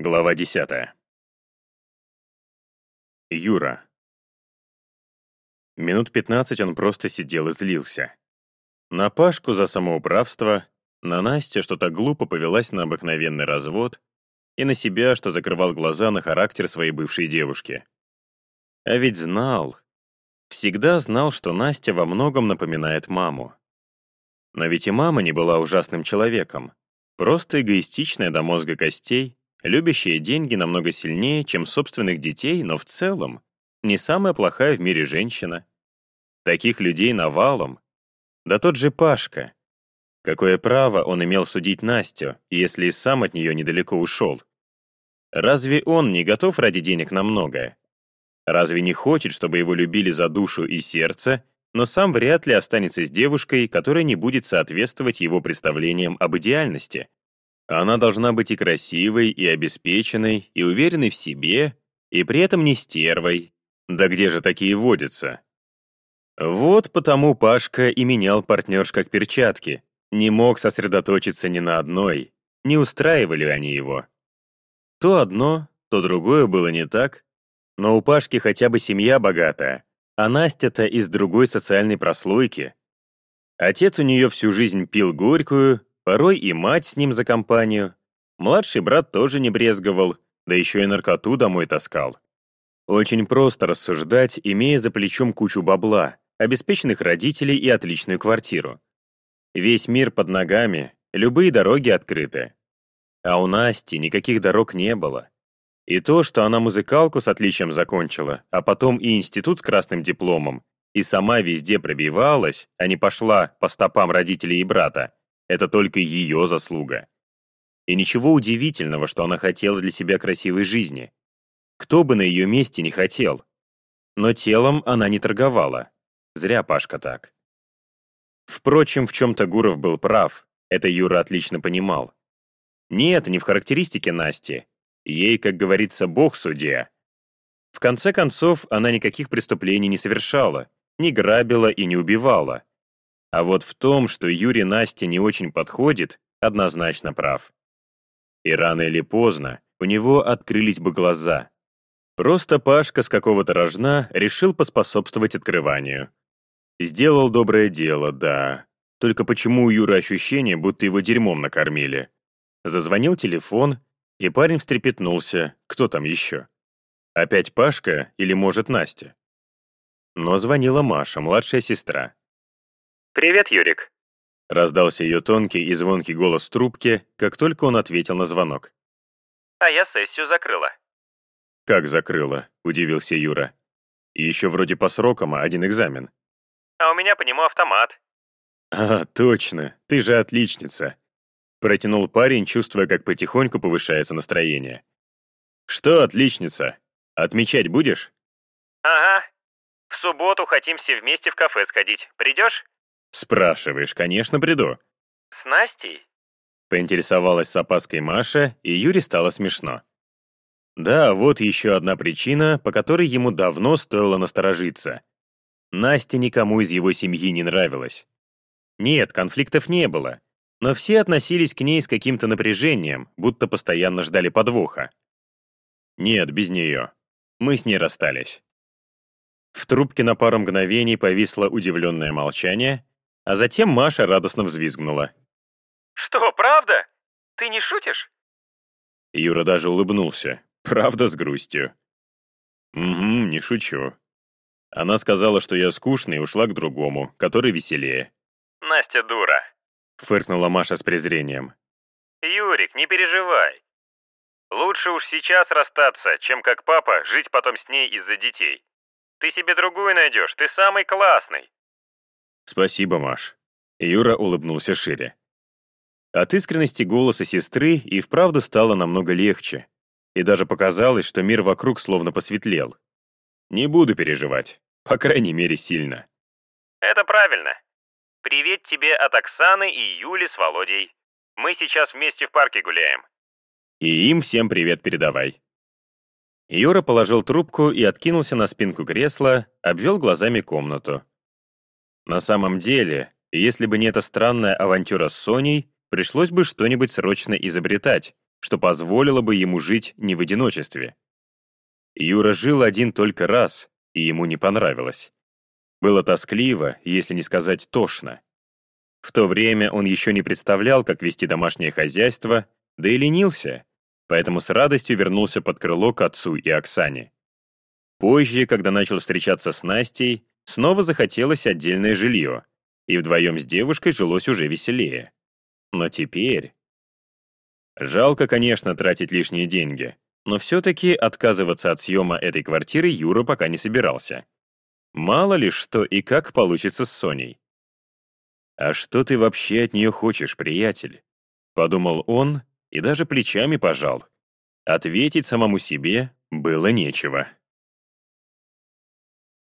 Глава 10. Юра. Минут 15 он просто сидел и злился. На Пашку за самоуправство, на Настю, что так глупо повелась на обыкновенный развод, и на себя, что закрывал глаза на характер своей бывшей девушки. А ведь знал, всегда знал, что Настя во многом напоминает маму. Но ведь и мама не была ужасным человеком, просто эгоистичная до мозга костей, любящая деньги намного сильнее, чем собственных детей, но в целом не самая плохая в мире женщина. Таких людей навалом. Да тот же Пашка. Какое право он имел судить Настю, если и сам от нее недалеко ушел? Разве он не готов ради денег на многое? Разве не хочет, чтобы его любили за душу и сердце, но сам вряд ли останется с девушкой, которая не будет соответствовать его представлениям об идеальности? Она должна быть и красивой, и обеспеченной, и уверенной в себе, и при этом не стервой. Да где же такие водятся? Вот потому Пашка и менял партнерш как перчатки. Не мог сосредоточиться ни на одной. Не устраивали они его. То одно, то другое было не так. Но у Пашки хотя бы семья богатая, а Настя-то из другой социальной прослойки. Отец у нее всю жизнь пил горькую, Порой и мать с ним за компанию. Младший брат тоже не брезговал, да еще и наркоту домой таскал. Очень просто рассуждать, имея за плечом кучу бабла, обеспеченных родителей и отличную квартиру. Весь мир под ногами, любые дороги открыты. А у Насти никаких дорог не было. И то, что она музыкалку с отличием закончила, а потом и институт с красным дипломом, и сама везде пробивалась, а не пошла по стопам родителей и брата, это только ее заслуга. И ничего удивительного, что она хотела для себя красивой жизни. Кто бы на ее месте не хотел. Но телом она не торговала. Зря Пашка так. Впрочем, в чем-то Гуров был прав, это Юра отлично понимал. Нет, не в характеристике Насти. Ей, как говорится, бог судья. В конце концов, она никаких преступлений не совершала, не грабила и не убивала. А вот в том, что Юрий Насте не очень подходит, однозначно прав. И рано или поздно у него открылись бы глаза. Просто Пашка с какого-то рожна решил поспособствовать открыванию. Сделал доброе дело, да. Только почему у Юры ощущение, будто его дерьмом накормили? Зазвонил телефон, и парень встрепетнулся. Кто там еще? Опять Пашка или, может, Настя? Но звонила Маша, младшая сестра. «Привет, Юрик», — раздался ее тонкий и звонкий голос в трубке, как только он ответил на звонок. «А я сессию закрыла». «Как закрыла?» — удивился Юра. «И еще вроде по срокам, а один экзамен». «А у меня по нему автомат». «А, точно, ты же отличница», — протянул парень, чувствуя, как потихоньку повышается настроение. «Что, отличница, отмечать будешь?» «Ага. В субботу хотим все вместе в кафе сходить. Придешь?» «Спрашиваешь, конечно, приду». «С Настей?» Поинтересовалась с опаской Маша, и Юре стало смешно. Да, вот еще одна причина, по которой ему давно стоило насторожиться. Настя никому из его семьи не нравилась. Нет, конфликтов не было, но все относились к ней с каким-то напряжением, будто постоянно ждали подвоха. Нет, без нее. Мы с ней расстались. В трубке на пару мгновений повисло удивленное молчание, а затем Маша радостно взвизгнула. «Что, правда? Ты не шутишь?» Юра даже улыбнулся. Правда, с грустью. «Угу, не шучу. Она сказала, что я скучный, и ушла к другому, который веселее». «Настя дура», — фыркнула Маша с презрением. «Юрик, не переживай. Лучше уж сейчас расстаться, чем как папа жить потом с ней из-за детей. Ты себе другую найдешь, ты самый классный. «Спасибо, Маш». Юра улыбнулся шире. От искренности голоса сестры и вправду стало намного легче. И даже показалось, что мир вокруг словно посветлел. Не буду переживать. По крайней мере, сильно. Это правильно. Привет тебе от Оксаны и Юли с Володей. Мы сейчас вместе в парке гуляем. И им всем привет передавай. Юра положил трубку и откинулся на спинку кресла, обвел глазами комнату. На самом деле, если бы не эта странная авантюра с Соней, пришлось бы что-нибудь срочно изобретать, что позволило бы ему жить не в одиночестве. Юра жил один только раз, и ему не понравилось. Было тоскливо, если не сказать тошно. В то время он еще не представлял, как вести домашнее хозяйство, да и ленился, поэтому с радостью вернулся под крыло к отцу и Оксане. Позже, когда начал встречаться с Настей, снова захотелось отдельное жилье, и вдвоем с девушкой жилось уже веселее. Но теперь... Жалко, конечно, тратить лишние деньги, но все-таки отказываться от съема этой квартиры Юра пока не собирался. Мало ли что и как получится с Соней. «А что ты вообще от нее хочешь, приятель?» Подумал он и даже плечами пожал. Ответить самому себе было нечего.